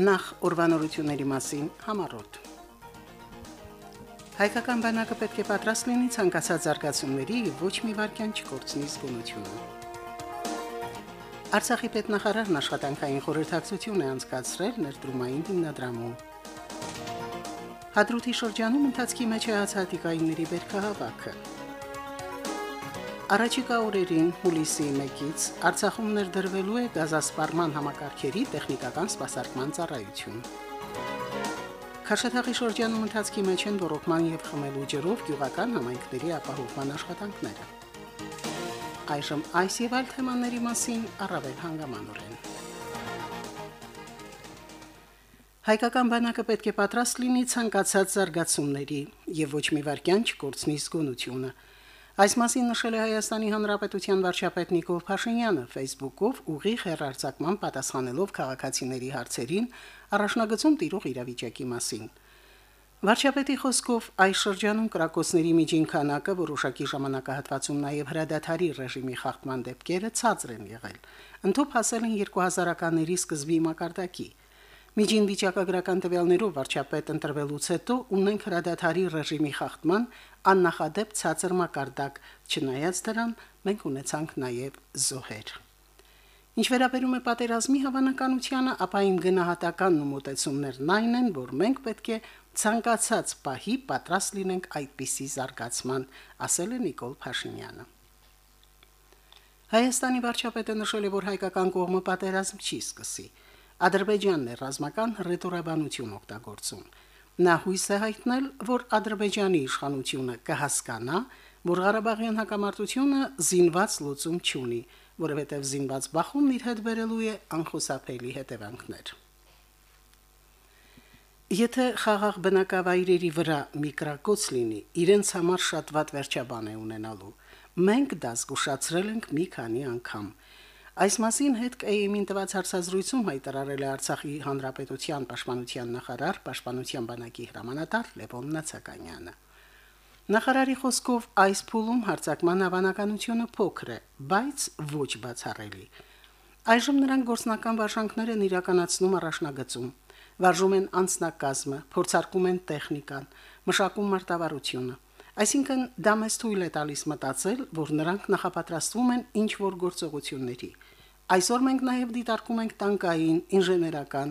նախ ուրվանորությունների մասին համառոտ։ Հայկական բանակը պետք է պատրաստ լինի ցանկացած զարգացումների եւ ոչ մի վարքյան չկորցնի զգոնությունը։ Արցախի պետնախարարն աշխատանքային խորհրդակցություն է անցկացրել ներդրումային հիմնադրամում։ Հադրութի շրջանում ընթացքի մեջ է հացահատիկայինների բերքահավաքը։ Առաջիկա օրերին հուլիսի 1-ից Արցախում ներդրվելու է գազասպառման համակարգերի տեխնիկական սպասարկման ծառայություն։ Քաշաթաղի շրջանում ընթացքի մեջ են ռոռոկման եւ խմելու ջրով գյուղական համայնքների ապահովման աշխատանքները։ Այժմ այս եւ այլ թեմաների մասին առավել հանգամանորեն։ Հայկական բանակը պետք է պատրաստ լինի ցանկացած զարգացումների եւ ոչ մի վարքյան չկորցնի զգոնությունը։ Այս մասին նշել է Հայաստանի Հանրապետության վարչապետ Նիկոլ Փաշինյանը Facebook-ով ուղիղ հերարցակման պատասխանելով քաղաքացիների հարցերին առաջնագծում տիրող իրավիճակի մասին։ Վարչապետի խոսքով այս շրջանում կրակոցների միջին քանակը որոշակի ժամանակահատվածում նաև հրադադարի ռեժիմի խախտման դեպքերը ցածր են եղել։ Ընթոփ հասել են 2000-ականների սկզբի մակարդակի։ Միջին վիճակագրական տվյալներով վարչապետ ընտրվելուց հետո ունենք հրադադարի ռեժիմի խախտման աննախադեպ ցածր մակարդակ, չնայած դրան մենք ունեցանք նաև զոհեր։ Ինչ վերաբերում է պատերազմի հավանականությանը, ապա իմ գնահատականն ու մտածումներն այն են, որ մենք պետք է ցանկացած պահի պատրաստ լինենք այդպիսի զարգացման, ասել է Նիկոլ Փաշինյանը։ Հայաստանի վարչապետը նշել է, որ հայկական կողմը պատերազմ չի սկսի։ Ադրբեջանն է ռազմական ռետորաբանություն օգտագործում։ Նա հույս է հայտնել, որ Ադրբեջանի իշխանությունը կհասկանա, որ Ղարաբաղյան հակամարտությունը զինված լուծում չունի, որովհետև զինված բախումն իր հետ բերելու է անխուսափելի հետևանքներ։ Եթե խաղաղ բնակավայրերի վրա միկրակոց լինի, իրենց համար շատ վատ վերջաբան է ունենալու։ Մենք դա զգուշացրել ենք մի քանի անգամ։ Այս մասին հետ ԿԱԵՄ-ին տված հարցազրույցում հայտարարել է Արցախի հանրապետության պաշտպանության նախարար, պաշտպանության բանակի հրամանատար Լևոն Նացականյանը։ Նախարարի խոսքով այս փուլում հարցակման հավանականությունը փոքր է, բայց ոչ բացառելի։ Այժմ նրանք գործնական վարժանքներ են իրականացնում առաջնագծում։ Վարժում են անձնակազմը, փորձարկում են տեխնիկան, մշակում մարտավարությունը։ Այսինքն դա մեզ թույլ է տալիս մտածել, որ նրանք նախապատրաստվում են ինչ որ գործողությունների։ Այսօր մենք նաև դիտարկում ենք տանկային, ինժեներական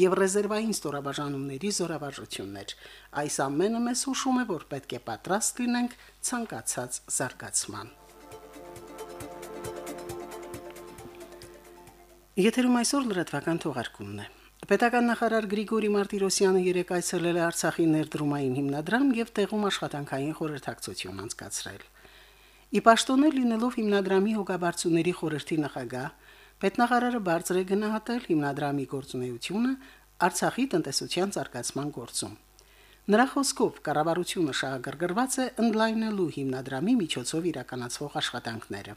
եւ ռեզերվային ստորաբաժանումների զորավարժություններ։ Այս ամենը մեզ հուշում է, որ պետք է պատրաստ լինենք ցանկացած զարգացման։ Եթերում այսօր լրատվական թողարկումն է։ Պետական նախարար Գրիգորի Մարտիրոսյանը երեկ այցելել է Արցախի ներդրումային հիմնադրամ եւ տեղում աշխատանքային խորհրդակցություն անցկացրել։ Ի պաշտոնը լինելով հիմնադրամի հոգաբարձուների խորհրդի նախագահ, պետնախարարը բարձր է գնահատել հիմնադրամի գործունեությունը Արցախի տնտեսության զարգացման գործում։ Նրա խոսքով կառավարությունը շահագրգռված է ընդլայնելու հիմնադրամի միջոցով իրականացվող աշխատանքները։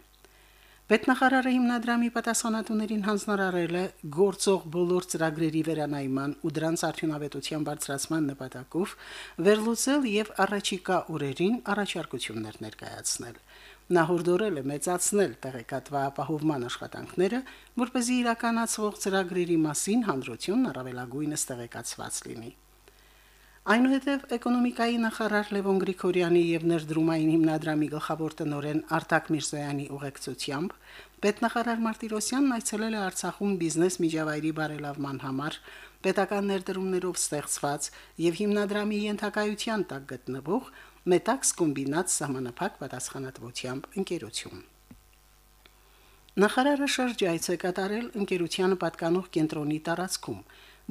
Պետնախարարը հիմնադրամի պատասխանատուներին հանձնարարել է գործող բոլոր ծրագրերի վերանայման ու դրանց արդյունավետության բարձրացման նպատակով վերլուծել եւ առաջիկա օրերին առաջարկություններ ներկայացնել։ Նա հորդորել է մեծացնել տեղեկատվապահովման աշխատանքները, որ เป զի իրականացվող ծրագրերի մասին հանրությունն առավելագույնս տեղեկացված լինի։ Այնուհետև էկոնոմիկայի նախարար Լևոն Գրիգորյանի եւ ներդրումային հիմնադրամի գլխավոր տնօրեն Արտակ Միրզոյանի ուղեկցությամբ պետնախարար Մարտիրոսյանն այցելել է Արցախում բիզնես միջավայրի բարելավման համար պետական ներդրումներով ստեղծված եւ հիմնադրամի ենթակայության տակ գտնվող Մետաքս կոմբինատ սահմանափակ պատասխանատվությամբ ընկերություն։ Նախարարը շրջայց է կատարել ընկերությանը պատկանող կենտրոնի տարածքում,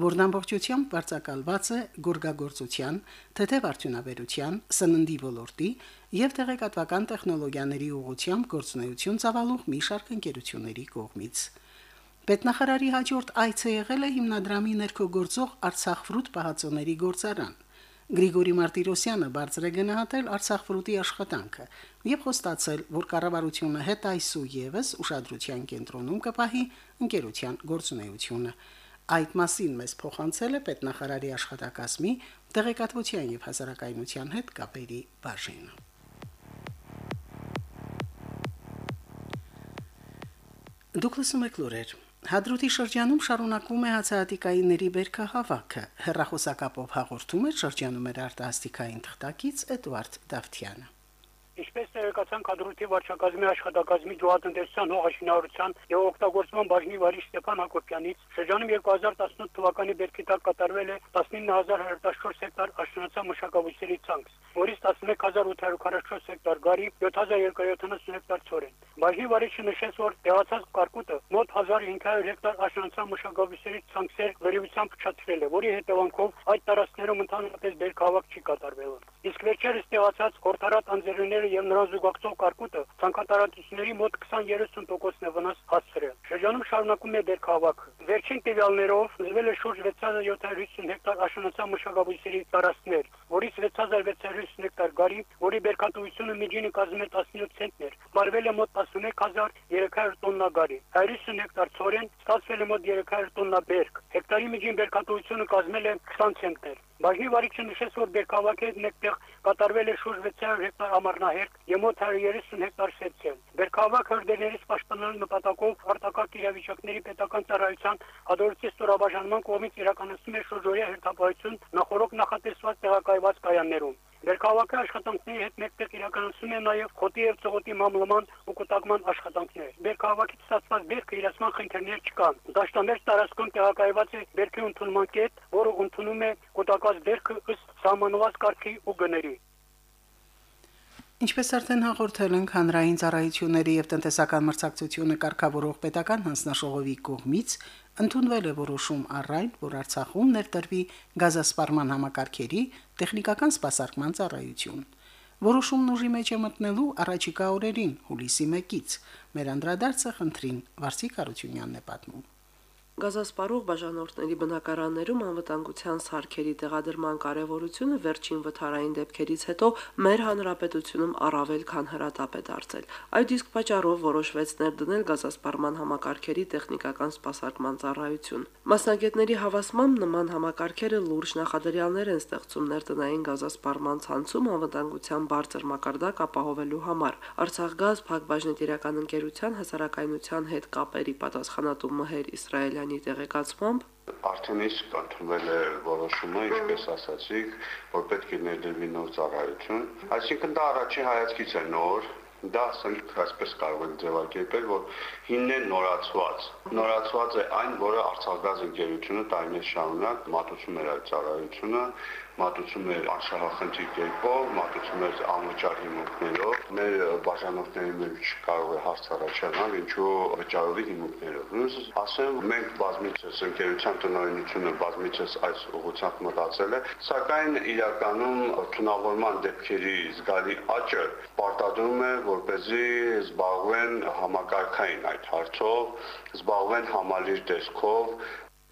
որն ամբողջությամբ բարձակալված է գորգագործության, թեթև արդյունաբերության, սննդի ոլորտի եւ տեղեկատվական տեխնոլոգիաների ուղղությամբ գործունեություն ծավալող մի շարք ընկերությունների կողմից։ Պետնախարարի հաջորդ այցը եղել է հիմնադրամի ներքո գործող Արցախ ֆրուտ պահածոների գործարան։ Գրիգորի Մարտիրոսյանը բարձր է գնահատել Արցախ ֆրուտի աշխատանքը եւ խոստացել, որ կառավարությունը հետ այսու եւս ուշադրության կենտրոնում կպահի ընկերության գործունեությունը։ Այդ մասին մեզ փոխանցել է պետնախարարի աշխատակազմի տեղեկատվության եւ հասարակայնության հետ կապերի բաժինը։ Դուկլաս Մակլուրեր Հադրութի շրջանում շարունակվում է հացահատիկայինների βέρքահավաքը։ Հերրախոսակապով հաղորդում է շրջանում էր արտասթիկային թղթակից Էդվարդ Դավթյանը։ Ինչպես տեղեկացան կադրուտի վարչակազմի աշխատակազմի գյուղատնտեսության հողաշինարարության եւ օգտագործման բաժնի վարիչ Ստեփան Հակոբյանից շրջանում 2018 թվականի բերքի տակ կատարվել է 19044 հեկտար աշնանացան մշակաբույսերի ցանց, որից 11844 հեկտար գարի, 7270 հեկտար ծորեն։ Բաժնի վարիչը նշեց, որ տեղացած կարկուտը մոտ 1500 հեկտար աշնանացան մշակաբույսերի ցանքեր վերևությամբ փչացրել է, որի հետևանքով այդ տարածքներում ընդհանրապես բերքահավաք չի կատարվել։ Իսկ վերջերս տեղացած խորթարատ անձրևները եւ նրան զուգակցող կարկուտը ցանկատարածությունների մոտ 20-30%-ն է վնաս հասցրել։ Շրջանում շարունակում է դերքավաքը։ Վերջին տվյալներով զվել է շուրջ 6750 հեկտար աշնանացան մշակաբույսերի տարածքներ, որից 6650 հեկտար գարի, որի բերքատվությունը միջինը կազմում է 17 ցենտներ, մարվել է մոտ 11300 տոննա գարի, 150 հեկտար ծորեն, ստացվել է մոտ 300 տոննա բերք, հեկտարի միջին բերքատվությունը կազմել է 20 ցենտներ։ Բաժնի վարիչը նշեց, որ բերքավակերն այդտեղ կատարվել է շուրջ 600 հեկտար ամառնահերկ եւ մոտ 130 հեկտար սերցել։ Բերքավակ հրդեհներից պաշտպանելու նպատակով արտակարգ իրավիճակների պետական ծառայության հաջորդի ստորաբաժանման կողմից իրականացում է շրջօրյա հերթապահություն նախորոք նախատեսված տեղակայված կայաններում։ Ներքաղաքի աշխատանքների հետ մեկտեղ իրականացում է նաև խոտի եւ ծղոտի մամլման ու կուտակման աշխատանքներ։ Ներքաղաքից ստացված բերքը իրացման խնդիրներ չկան։ Դաշտամերձ տարածքում տեղակայված է բերքի ընդունման կետ, որը ընդունում է կուտակած բերքը ըստ սահմանված կարգի ու գների։ Ինչպես արդեն հաղորդել ենք հանրային ծառայությունների եւ տնտեսական մրցակցությունը կարգավորող պետական հանձնաշողովի կողմից ընդունվել է որոշում առայն, որ Արցախում ներդրվի գազասպարման համակարգերի տեխնիկական սպասարկման ծառայություն։ Որոշումն ուժի մեջ է մտնելու առաջիկա օրերին, հուլիսի 1-ից։ Մեր անդրադարձը խնդրին Վարսիկ Արությունյանն է պատմում։ Գազասպարող բաժանորդների բնակարաններում անվտանգության սարքերի տեղադրման կարևորությունը վերջին վթարային դեպքերից հետո մեր հանրապետությունում առավել քան հրատապ է դարձել։ Այդ իսկ պատճառով որոշվեց ներդնել գազասպարման համակարգերի տեխնիկական սպասարկման ծառայություն։ Մասնագետների հավաստմամբ նման համակարգերը լուրջ նախադրյալներ են ստեղծում ներտնային գազասպարման ցանցում անվտանգության բարձր մակարդակ ապահովելու համար։ Արցախ գազ Փակbaşնետիրական ընկերության հասարակայնության հետ կապերի պատասխանատու Մհեր Իսրայելյան Սարգսյանի տեղեկացմամբ Արդեն իսկ ընդունվել է որոշումը, ինչպես ասացիք, որ պետք է ներդրվի նոր ծառայություն։ Այսինքն դա առաջին հայացքից է նոր, դա ասենք այսպես կարող ենք ձևակերպել, որ հիմն է նորացված։ Նորացված է այն, որը Արցախգազ ընկերությունը տարիներ շարունակ մատուցում էր այդ ծառայությունը, մատուցում էր աշխարհախնդրի կերպով, մատուցում էր անվճար հիմունքներով։ Մեր բաժանորդների մեջ կարող է հարց առաջանալ, ինչու վճարովի հիմունքներով։ Նույնիսկ ասեմ, մենք բազմիցս ընկերության տնօրինությունը բազմիցս այս ուղղությամբ մտածել է, սակայն իրականում թունավորման դեպքերի զգալի աճը պարտադրում է, որպեսզի զբաղվեն համակարգային այդ հարցով, զբաղվեն համալիր տեսքով,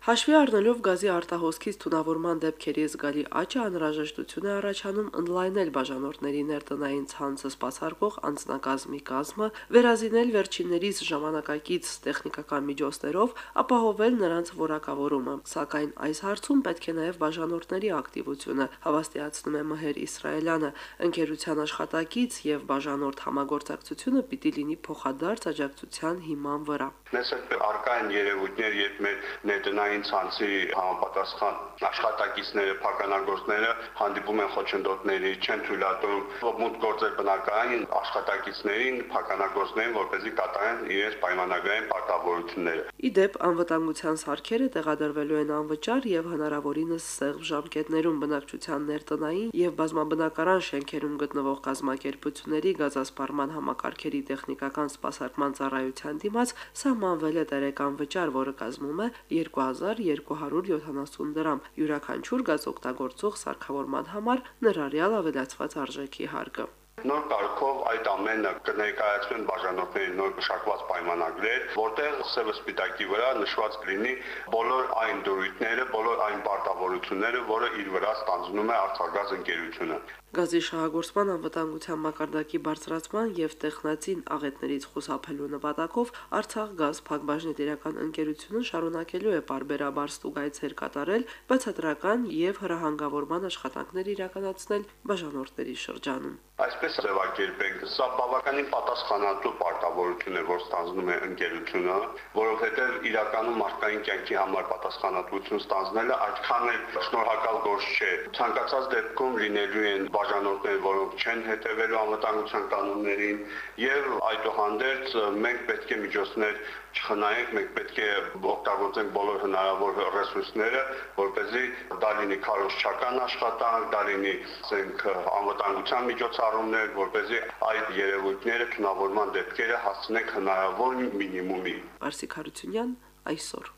Հաշվի առնելով գազի արտահոսքից թունավորման դեպքերի զգալի աճը անհրաժեշտություն է առաջանում ընդլայնել բաժանորդների ներտնային ցանցը սպասարկող անձնակազմի կազմը, վերազինել վերջիններից ժամանակակից տեխնիկական միջոցներով, ապահովել նրանց որակավորումը։ Սակայն այս հարցում պետք է նաև բաժանորդների ակտիվությունը, հավաստիացնում է Մհեր Իսրայելյանը, ընկերության աշխատակից եւ բաժանորդ համագործակցությունը պիտի լինի փոխադարձ աջակցության հիման վրա։ Մեզ հետ արկա են երևույթներ, երբ մեր ներտնային բնակարանի ցանցի համապատասխան աշխատակիցները, փականագործները հանդիպում են խոչընդոտների, չեն թույլատում մուտք գործել բնակարան աշխատակիցներին, փականագործներին, որպեսզի կատարեն իրենց պայմանագրային պարտավորությունները։ Իդեպ անվտանգության սարքերը տեղադրվելու են անվճար եւ հնարավորինս սեղմ ժամկետներում բնակչության ներտնային եւ բազմաբնակարան շենքերում գտնվող կազմակերպությունների գազասպարման համակարգերի տեխնիկական սպասարկման ծառայության դիմաց սահմանվել է տեղական վճար, որը կազմում է 2000 1270 դրամ յուրաքանչյուր գազ օգտագործող սարքավորման համար ներառյալ ավելացված արժեքի հարկը։ Նոր կարգով այդ ամենը կներկայացվեն բաժանորդների նոր մշակված պայմանագրեր, որտեղ սևը սպիտակի վրա նշված կլինի բոլոր այն դրույթները, բոլոր այն պարտավորությունները, որը իր վրա ստանձնում է Արցախգազ ընկերությունը։ Գազի շահագործման անվտանգության մակարդակի բարձրացման եւ տեխնացին աղետներից խուսափելու նպատակով Արցախ գազ փակbaşնի դերական ընկերությունը շարունակելու է բարբերաբար ստուգայցեր կատարել, բացատրական եւ հրահանգավորման աշխատանքներ իրականացնել բաժանորդների շրջանում։ Այսպես ձևակերպենք, սա բավականին պատասխանատու պարտավորություն է, որ ստանձնում է ընկերությունը, որովհետև իրականում մարդկային կյանքի համար պատասխանատվություն ստանձնելը այդքան էլ շնորհակալ գործ չէ։ Ցանկացած դեպքում լինելու են բաժանորդներ, որոնք չեն հետևելու անվտանգության կանոններին, եւ այդուհանդերձ մենք պետք է միջոցներ չխնայենք, մենք պետք է օգտագործենք բոլոր հնարավոր ռեսուրսները, որպեսզի դա լինի քարոզչական աշխատանք, դա լինի, ասենք, անվտանգության միջոցառում կառավարումներ, որպեսզի այդ երևույթները քննավորման դեպքերը հասցնենք հնարավոր մինիմումի։ Արսիկ Հարությունյան այսօր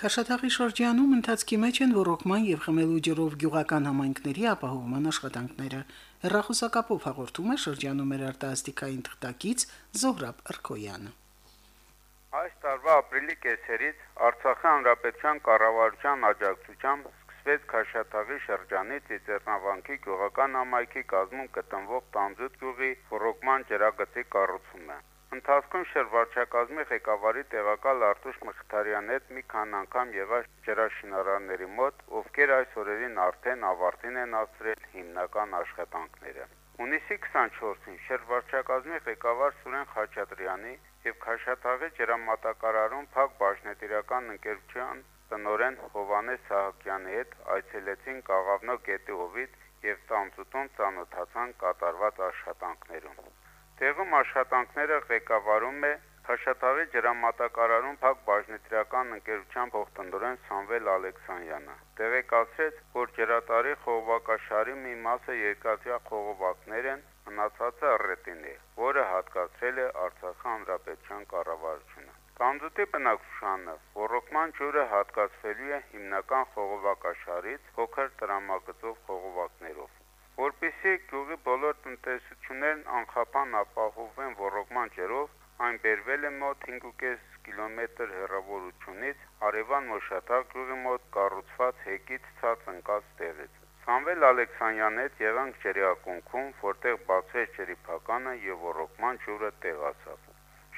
Քաշաթաղի շրջանում ընթացքի մեջ են ռոռոկման եւ խմելու ջրով գյուղական համայնքների ապահովման աշխատանքները։ Հերրախոսակապով հաղորդում է շրջանում մեր արտասթիկային թղթակից Զոհրաբ Ըրքոյանը։ Այս տարվա ապրիլի կեսերից Արցախի հանրապետության կառավարության աջակցությամբ սկսվեց Քաշաթաղի շրջանի Ծիծեռնավանքի գյուղական համայնքի կազմում գտնվող Տանձուտ գյուղի ռոկման ջրագծի կառուցումը։ Ընթացքում շրջվարչակազմի ղեկավարի տեղակալ Արտուշ Մխիթարյանի հետ մի քան անգամ եղած ջրաշինարարների մոտ, ովքեր այս օրերին արդեն ավարտին են ասրել հիմնական աշխատանքները։ Ունիսի 24-ին շրջվարչակազմի ղեկավար Սուրեն Խաչատրյանի եւ Քաշաթաղի ջրամատակարարում Փակ Բաշնետիրական ընկերության տնորեն Հովանես Սահակյանի հետ այցելեցին Կաղավնո գետի հովիտ եւ Ծանծուտուն ծանոթացան կատարված աշխատանքներում։ Տեղում աշխատանքները ղեկավարում է Խաշաթաղի ջրամատակարարում Փակ բաժնետիրական ընկերության փոխտնօրեն Սամվել Ալեքսանյանը տեղեկացրեց, որ ջրատարի խողովակաշարի մի մասը երկաթյա խողովակներ են, մնացածը ռետին է, որը հատկացրել է Արցախի հանրապետության կառավարությունը։ Կանդուտի բնակչությանը ռոռոկման ջուրը հատկացվելու է հիմնական խողովակաշարից փոքր տրամագծով խողովակներով։ Որպեսզի գյուղի բոլոր տնտեսություններն անխափան ապահովեն ռոռոկման ջրով, այն բերվել է մոտ 5.5 կիլոմետր հեռավորությունից Արևան Մոշաթաղ գյուղի մոտ կառուցված հեկից ցած ընկած տեղից։ Սամվել Ալեքսանյանի հետ եղանք ջրի ակունքում, որտեղ բացվեց ջրի փականը եւ ռոռոկման ջուրը տեղացավ։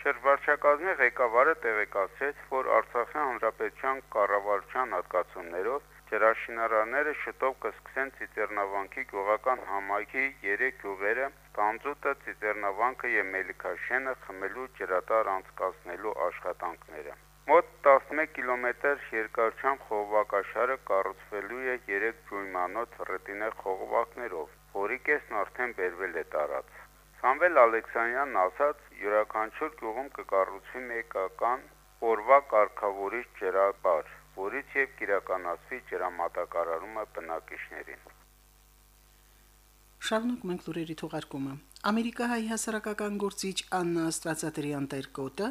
Շրջվարչակազմի ղեկավարը տեղեկացրեց, որ Արցախի հանրապետության կառավարության հատկացումներով ջրաշինարանները շուտով կսկսեն Ծիծեռնավանքի գյուղական համայնքի 3 գյուղերը Տանձուտը, Ծիծեռնավանքը եւ Մելիքաշենը խմելու ջրատար անցկացնելու աշխատանքները։ Մոտ 11 կիլոմետր երկարությամբ խողովակաշարը կառուցվելու է 3 ջույմանոց ռետինե խողովակներով, որի կեսն արդեն բերվել է տարած։ Սամվել Ալեքսանյանն ասաց, յուրաքանչյուր գյուղում կկառուցվի մեկական օրվա կարգավորիչ ջրաբար, որից եւ կիրականացվի ջրամատակարարումը բնակիչներին։ Շարունակում ենք լուրերի թողարկումը։ Ամերիկահայ հասարակական գործիչ Աննա Ստրացատրյան Տերկոտը,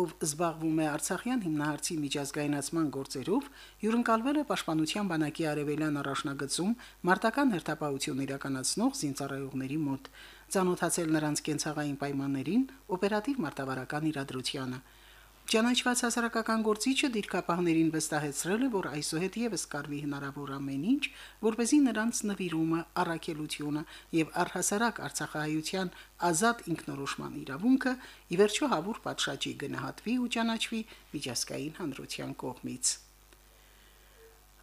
ով զբաղվում է Արցախյան հիմնահարցի միջազգայնացման գործերով, յուրընկալվել է Պաշտպանության բանակի արևելյան առաջնագծում մարտական հերթապահություն իրականացնող զինծառայողների մոտ, ցանոթացել նրանց կենցաղային պայմաններին, օպերատիվ մարտավարական իրադրությանը։ Ճանաչված հասարակական գործիչը դիրքապահներին վստահեցրել է, որ այսուհետ եւս կարվի հնարավոր ամեն ինչ, որ เป զի նրանց նվիրումը, առաքելությունը եւ առհասարակ Արցախահայության ազատ ինքնորոշման իրավունքը ի վերջո հավուր պատշաճի գնահատվի ու ճանաչվի միջազգային հանրության կողմից։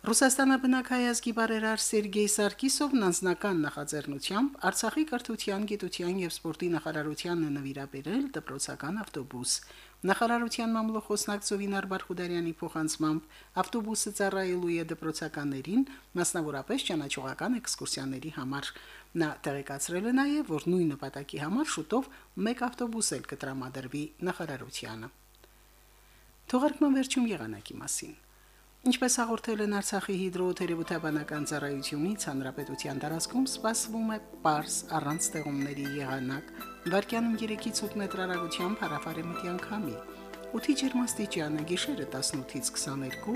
Ռուսաստանը բնակայազգի բարերար Սերգեյ Սարգիսովն անձնական նախաձեռնությամբ Արցախի կրթության, գիտության եւ սպորտի նախարարությանն նվիրաբերել դպրոցական ավտոբուս։ Նախարարության մամլոխոսնակ Ծովինար Բարխուդարյանի փոխանցմամբ ավտոբուսը ծառայելու է դպրոցականներին, մասնավորապես ճանաչողական էքսկուրսիաների համար։ Նա տեղեկացրել է նաև, որ նույն նպատակի համար շուտով մեկ ավտոբուս էլ կտրամադրվի նախարարությանը։ Թողարկման վերջում եղանակի մասին։ Ինչպես հաղորդել են Արցախի հիդրոթերապևտաբանական ծառայությունից, հանրապետության տարածքում սպասվում է պարս առանց ստեղումների եղանակ, վարկյանում 3-ից 8 մետր հեռագությամբ հարավարեմտյան քամի։ Օդի ջերմաստիճանը գիշերը 18-ից 22,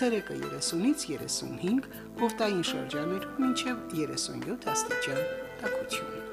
ցերեկը 30-ից 35, հովտային շրջաներում մինչև 37 աստիճան տաքություն։